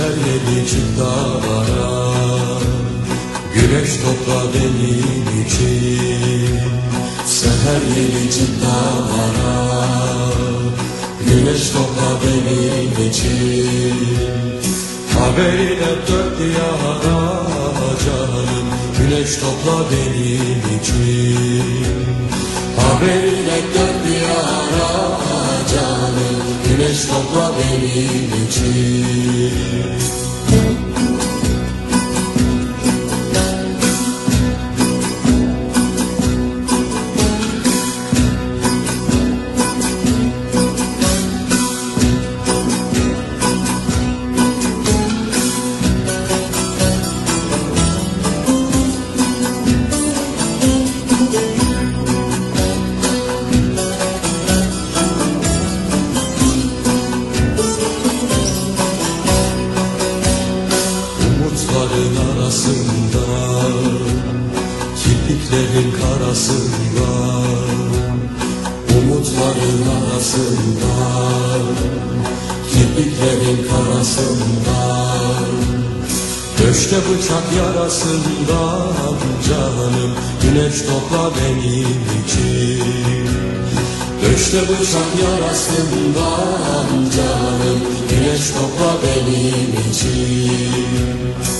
yeni çık dağlara Güneş topla benim için. Seher yeni çık dağlara Güneş topla benim için. Haberine dört diyara canım Güneş topla benim için. Haberine dört diyara canım Güneş topla benim için Kirpiklerin karasında Umutların arasında Kirpiklerin karasında Döşte bıçak yarasında canım Güneş topla benim için. Döşte bıçak yarasında canım Güneş topla benim için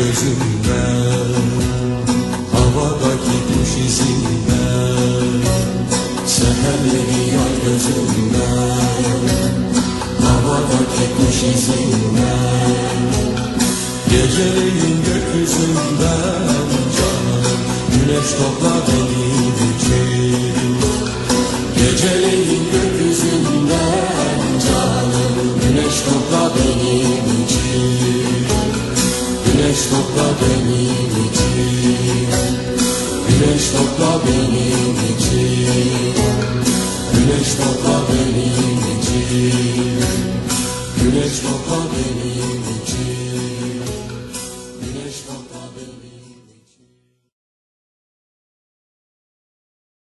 Gözümden Havadaki kuş izinden Seherleri yar gözümden Havadaki kuş izinden Geceleyin gökyüzünden canım Güneş topla topla benim için Güneş topla benim